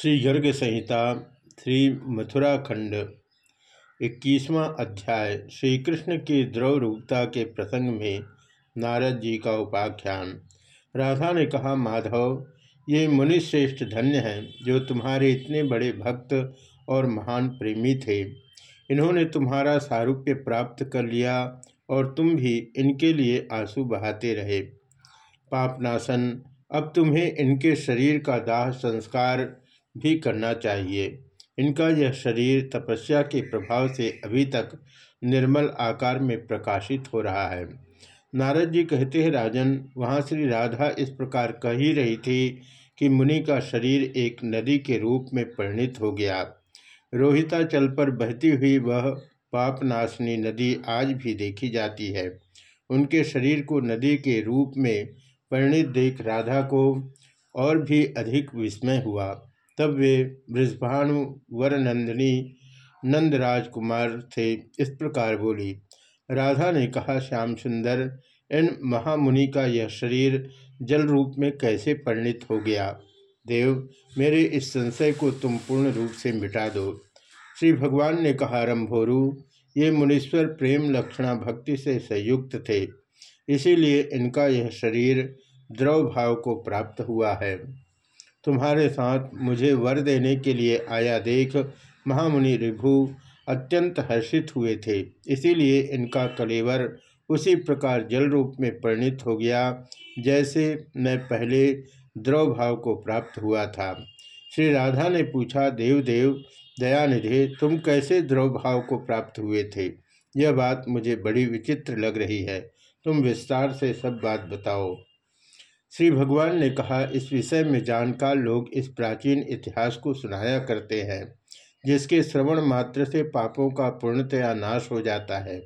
श्री गर्ग संहिता श्री मथुरा खंड इक्कीसवां अध्याय श्री कृष्ण की द्रव रूपता के प्रसंग में नारद जी का उपाख्यान। राधा ने कहा, माधव, ये मुनिश्रेष्ठ धन्य हैं जो तुम्हारे इतने बड़े भक्त और महान प्रेमी थे। इन्होंने तुम्हारा सारूप्य प्राप्त कर लिया और तुम भी इनके लिए आँसू बहाते रहे। पापनाशन, अब तुम्हें इनके शरीर का दाह संस्कार भी करना चाहिए। इनका यह शरीर तपस्या के प्रभाव से अभी तक निर्मल आकार में प्रकाशित हो रहा है। नारद जी कहते हैं, राजन, वहाँ श्री राधा इस प्रकार कह ही रही थी कि मुनि का शरीर एक नदी के रूप में परिणित हो गया। रोहिता चल पर बहती हुई वह पापनाशनी नदी आज भी देखी जाती है। उनके शरीर को नदी के रूप में परिणित देख राधा को और भी अधिक विस्मय हुआ। तब वे ब्रजभानु वरनंदिनी नंद राजकुमार थे। इस प्रकार बोली। राधा ने कहा, श्याम सुंदर, इन महामुनि का यह शरीर जल रूप में कैसे परिणित हो गया? देव, मेरे इस संशय को तुम पूर्ण रूप से मिटा दो श्री भगवान ने कहा, रंभोरु, ये मुनीश्वर प्रेम लक्षणा भक्ति से संयुक्त थे। इसीलिए इनका यह शरीर द्रव भाव को प्राप्त हुआ है। तुम्हारे साथ मुझे वर देने के लिए आया देख, महामुनि रिभु अत्यंत हर्षित हुए थे। इसीलिए इनका कलेवर उसी प्रकार जल रूप में परिणित हो गया, जैसे मैं पहले द्रव भाव को प्राप्त हुआ था। श्री राधा ने पूछा देव देव दयानिधि, तुम कैसे द्रव भाव को प्राप्त हुए थे? यह बात मुझे बड़ी विचित्र लग रही है। तुम विस्तार से सब बात बताओ। श्री भगवान ने कहा, इस विषय में जानकार लोग इस प्राचीन इतिहास को सुनाया करते हैं, जिसके श्रवण मात्र से पापों का पूर्णतया नाश हो जाता है।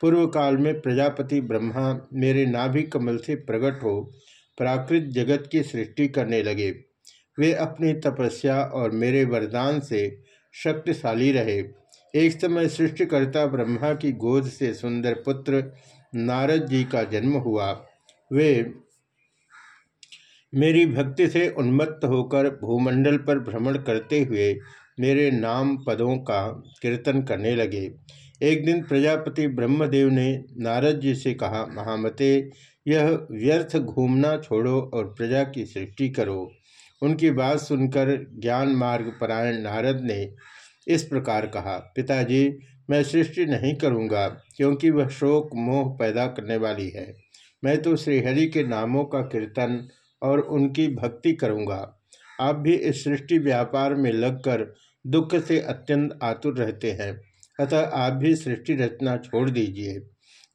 पूर्व काल में प्रजापति ब्रह्मा मेरे नाभि कमल से प्रकट हो प्राकृत जगत की सृष्टि करने लगे। वे अपनी तपस्या और मेरे वरदान से शक्तिशाली रहे। एक समय सृष्टिकर्ता ब्रह्मा की गोद से सुंदर पुत्र नारद जी का जन्म हुआ। वे मेरी भक्ति से उन्मत्त होकर भूमंडल पर भ्रमण करते हुए मेरे नाम पदों का कीर्तन करने लगे। एक दिन प्रजापति ब्रह्मदेव ने नारद जी से कहा, महामते, यह व्यर्थ घूमना छोड़ो और प्रजा की सृष्टि करो। उनकी बात सुनकर ज्ञान मार्ग परायण नारद ने इस प्रकार कहा, पिताजी, मैं सृष्टि नहीं करूँगा, क्योंकि वह शोक मोह पैदा करने वाली है। मैं तो श्रीहरि के नामों का कीर्तन और उनकी भक्ति करूँगा। आप भी इस सृष्टि व्यापार में लगकर दुख से अत्यंत आतुर रहते हैं। अतः आप भी सृष्टि रचना छोड़ दीजिए।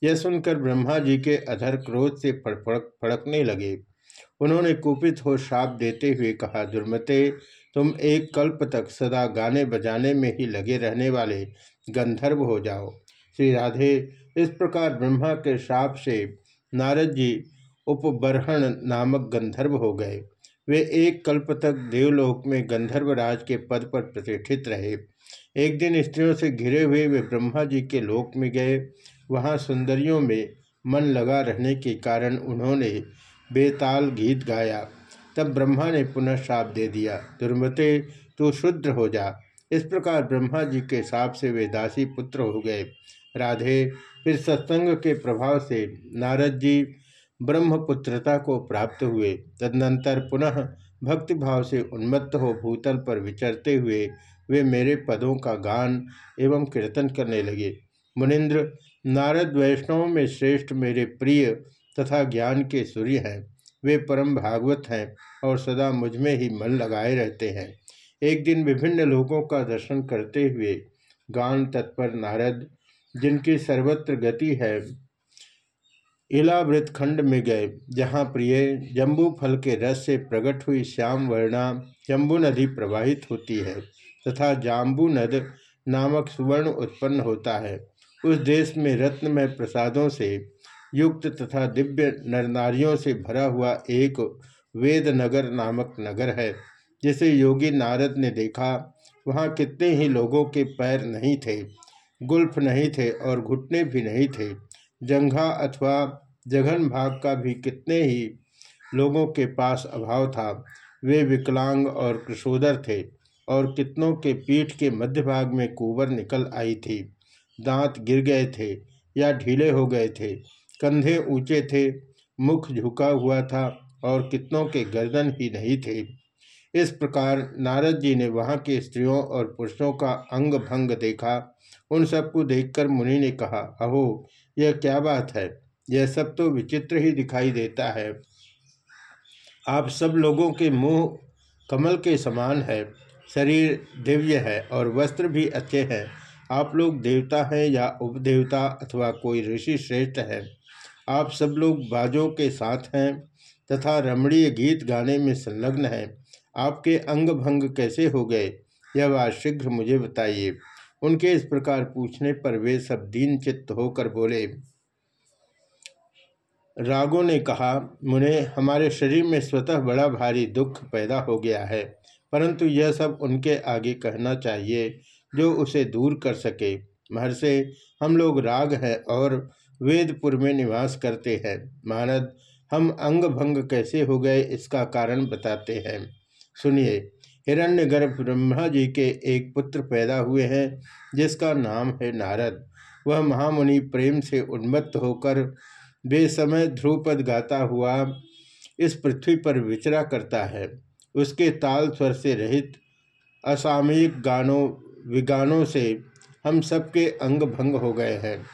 यह सुनकर ब्रह्मा जी के अधर क्रोध से फड़फड़क फड़कने लगे। उन्होंने कुपित हो श्राप देते हुए कहा, दुर्मते, तुम एक कल्प तक सदा गाने बजाने में ही लगे रहने वाले गंधर्व हो जाओ। श्री राधे, इस प्रकार ब्रह्मा के श्राप से नारद जी उपबरहण नामक गंधर्व हो गए। वे एक कल्प तक देवलोक में गंधर्व राज के पद पर प्रतिष्ठित रहे। एक दिन स्त्रियों से घिरे हुए वे ब्रह्मा जी के लोक में गए। वहाँ सुंदरियों में मन लगा रहने के कारण उन्होंने बेताल गीत गाया। तब ब्रह्मा ने पुनः श्राप दे दिया, दुर्मते, तू शुद्र हो जा। इस प्रकार ब्रह्मा जी के साप से वे दासी पुत्र हो गए। राधे, फिर सत्संग के प्रभाव से नारद जी ब्रह्मपुत्रता को प्राप्त हुए, तदनंतर पुनः भक्तिभाव से उन्मत्त हो भूतल पर विचरते हुए, वे मेरे पदों का गान एवं कीर्तन करने लगे। मुनिन्द्र नारद वैष्णव में श्रेष्ठ मेरे प्रिय तथा ज्ञान के सूर्य हैं। वे परम भागवत हैं और सदा मुझमें ही मन लगाए रहते हैं। एक दिन विभिन्न लोगों का दर्शन करते हुए, गान तत्पर नारद, जिनकी सर्वत्र गति है इलावृत खंड में गए, जहाँ प्रिय जम्बू फल के रस से प्रकट हुई। श्याम वर्णा जम्बू नदी प्रवाहित होती है तथा जाम्बू नद नामक सुवर्ण उत्पन्न होता है। उस देश में रत्नमय प्रसादों से युक्त तथा दिव्य नरनारियों से भरा हुआ एक वेद नगर नामक नगर है, जिसे योगी नारद ने देखा। वहाँ कितने ही लोगों के पैर नहीं थे, गुल्फ नहीं थे और घुटने भी नहीं थे। जंघा अथवा जघन भाग का भी कितने ही लोगों के पास अभाव था। वे विकलांग और कृषोदर थे और कितनों के पीठ के मध्य भाग में कुबर निकल आई थी। दांत गिर गए थे या ढीले हो गए थे। कंधे ऊँचे थे, मुख झुका हुआ था और कितनों के गर्दन ही नहीं थे। इस प्रकार नारद जी ने वहाँ के स्त्रियों और पुरुषों का अंग भंग देखा। उन सबको देखकर मुनि ने कहा, अहो, यह क्या बात है? यह सब तो विचित्र ही दिखाई देता है। आप सब लोगों के मुँह कमल के समान है, शरीर दिव्य है और वस्त्र भी अच्छे हैं। आप लोग देवता हैं या उपदेवता अथवा कोई ऋषि श्रेष्ठ है। आप सब लोग बाजों के साथ हैं तथा रमणीय गीत गाने में संलग्न हैं। आपके अंग भंग कैसे हो गए? यह बात शीघ्र मुझे बताइए। उनके इस प्रकार पूछने पर वे सब दीन चित्त होकर बोले, रागों ने कहा, मुने, हमारे शरीर में स्वतः बड़ा भारी दुख पैदा हो गया है, परंतु यह सब उनके आगे कहना चाहिए, जो उसे दूर कर सके। महर्षि, हम लोग राग हैं और वेदपुर में निवास करते हैं। महारद हम अंग भंग कैसे हो गए इसका कारण बताते हैं। सुनिए। हिरण्यगर्भ ब्रह्मा जी के एक पुत्र पैदा हुए हैं, जिसका नाम है नारद। वह महामुनि प्रेम से उन्मत्त होकर बेसमय ध्रुपद गाता हुआ इस पृथ्वी पर विचरा करता है। उसके ताल स्वर से रहित असामयिक गानों, विगानों से हम सबके अंग भंग हो गए हैं।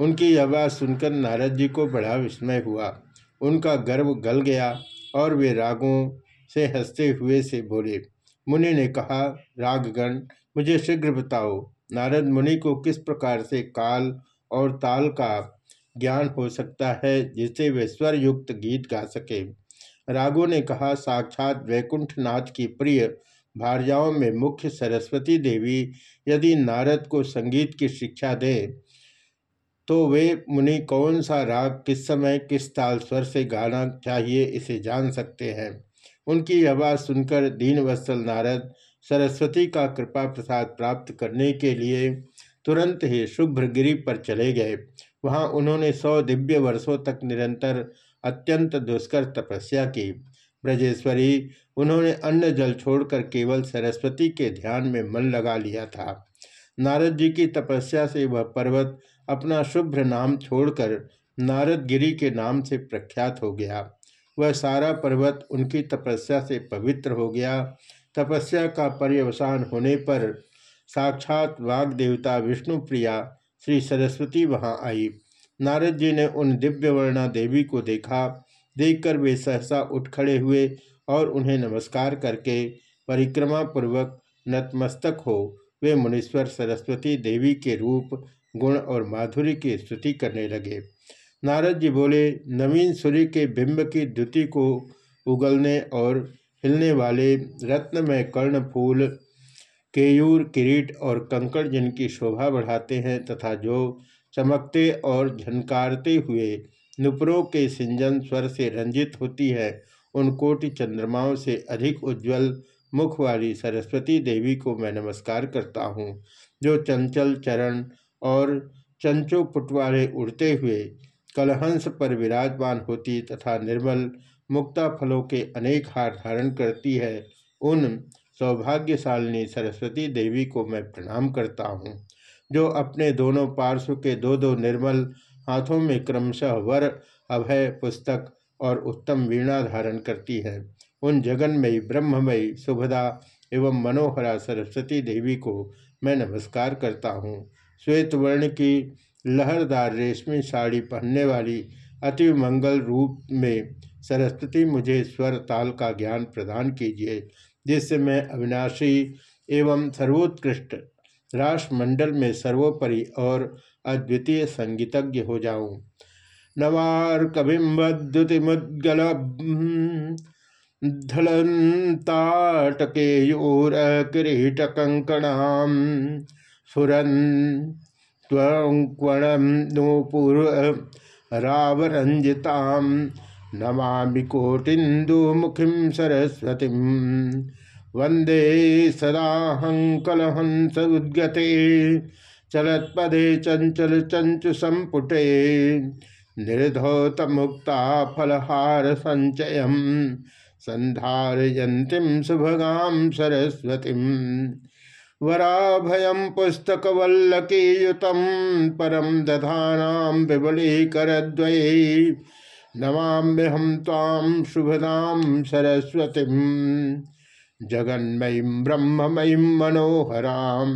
उनकी आवाज़ सुनकर नारद जी को बड़ा विस्मय हुआ। उनका गर्व गल गया और वे रागों से हँसते हुए से बोले, मुनि ने कहा, रागगण, मुझे शीघ्र बताओ, नारद मुनि को किस प्रकार से काल और ताल का ज्ञान हो सकता है जिससे वे स्वर युक्त गीत गा सके? रागों ने कहा, साक्षात वैकुंठनाथ की प्रिय भार्याओं में मुख्य सरस्वती देवी यदि नारद को संगीत की शिक्षा दे तो वे मुनि कौन सा राग किस समय किस ताल स्वर से गाना चाहिए इसे जान सकते हैं। उनकी आवाज़ सुनकर दीनवत्सल नारद सरस्वती का कृपा प्रसाद प्राप्त करने के लिए तुरंत ही शुभ्रगिरी पर चले गए। वहाँ उन्होंने सौ दिव्य वर्षों तक निरंतर अत्यंत दुष्कर तपस्या की। ब्रजेश्वरी, उन्होंने अन्न जल छोड़कर केवल सरस्वती के ध्यान में मन लगा लिया था। नारद जी की तपस्या से वह पर्वत अपना शुभ्र नाम छोड़कर नारद गिरी के नाम से प्रख्यात हो गया। वह सारा पर्वत उनकी तपस्या से पवित्र हो गया। तपस्या का पर्यवसान होने पर साक्षात वाग देवता विष्णुप्रिया श्री सरस्वती वहाँ आई। नारद जी ने उन दिव्य वर्णा देवी को देखा। देखकर वे सहसा उठ खड़े हुए और उन्हें नमस्कार करके परिक्रमा पूर्वक नतमस्तक हो। वे मुनीश्वर सरस्वती देवी के रूप, गुण और माधुरी की स्तुति करने लगे। नारद जी बोले, नवीन सूर्य के बिंब की द्युति को उगलने और हिलने वाले रत्न में कर्ण फूल, केयूर, किरीट और कंकड़ जिनकी शोभा बढ़ाते हैं तथा जो चमकते और झनकारते हुए नुपुरों के सिंजन स्वर से रंजित होती है, उन कोटि चंद्रमाओं से अधिक उज्जवल मुख वाली सरस्वती देवी को मैं नमस्कार करता हूँ। जो चंचल चरण और चंचो पुटवाले उड़ते हुए कलहंस पर विराजमान होती तथा निर्मल मुक्ता फलों के अनेक हार धारण करती है, उन सौभाग्यशालिनी सरस्वती देवी को मैं प्रणाम करता हूँ, जो अपने दोनों पार्श्व के दो दो निर्मल हाथों में क्रमशः वर, अभय पुस्तक और उत्तम वीणा धारण करती है। उन जगन्मयी, ब्रह्ममयी शुभदा एवं मनोहरा सरस्वती देवी को मैं नमस्कार करता हूँ। श्वेत वर्ण की लहरदार रेशमी साड़ी पहनने वाली अति मंगल रूप में सरस्वती, मुझे स्वर ताल का ज्ञान प्रदान कीजिए, जिससे मैं अविनाशी एवं सर्वोत्कृष्ट राष्ट्रमंडल में सर्वोपरि और अद्वितीय संगीतज्ञ हो जाऊँ। नवार किरीट कंकणाम सुरन त्वणम नूपुर रावरंजिताम नमामि कोटिन्दुमुखीं सरस्वतीं। वंदे सदा हंकलहंस उद्गते चलत्पदे चंचल चंचु संपुटे निर्धौत मुक्ता फलहार वराभयम पुस्तकवल्लकीयुतम परम दधानाम विबलीकरद्वये। नमाम्यहम ताम शुभदाम सरस्वती। जगन्मयी, ब्रह्ममयी मनोहराम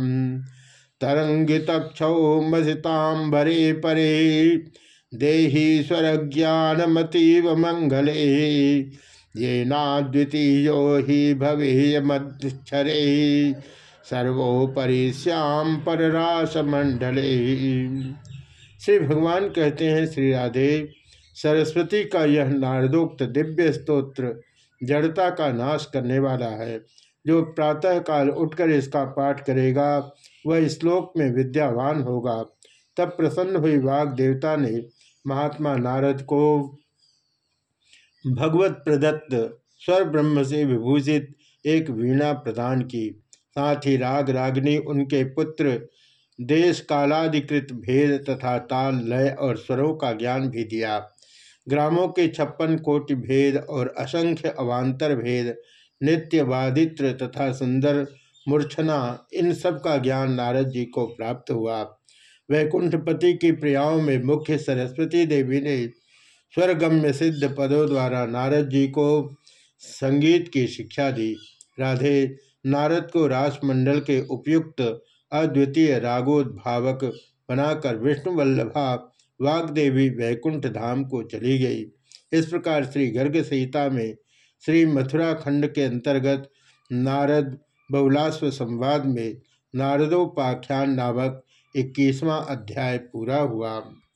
तरंगितक्षौ मसितांबरे परे, देही स्वर ज्ञानमतीव मंगले ये ही भवेय मध्यरे सर्वोपरि श्याम पर रास मंडले श्री भगवान कहते हैं, श्री राधे, सरस्वती का यह नारदोक्त दिव्य स्तोत्र जड़ता का नाश करने वाला है। जो प्रातःकाल उठकर इसका पाठ करेगा, वह श्लोक में विद्यावान होगा। तब प्रसन्न हुई वाग देवता ने महात्मा नारद को भगवत प्रदत्त स्वर ब्रह्म से विभूषित एक वीणा प्रदान की। साथ ही राग रागनी उनके पुत्र देश कालाधिकृत भेद तथा ताल, लय और स्वरों का ज्ञान भी दिया। ग्रामों के छप्पन कोटि भेद और असंख्य अवान्तर भेद, नित्य वादित्र तथा सुंदर मूर्छना, इन सब का ज्ञान नारद जी को प्राप्त हुआ। वैकुंठपति की प्रियाओं में मुख्य सरस्वती देवी ने स्वर्गम्य सिद्ध पदों द्वारा नारद जी को संगीत की शिक्षा दी। राधे नारद को रासमंडल के उपयुक्त अद्वितीय रागोद्भावक बनाकर विष्णु वल्लभा वागदेवी वैकुंठ धाम को चली गई। इस प्रकार श्री गर्ग संहिता में श्री मथुरा खंड के अंतर्गत नारद बहुलाश्व संवाद में नारदोपाख्यान नामक इक्कीसवां अध्याय पूरा हुआ।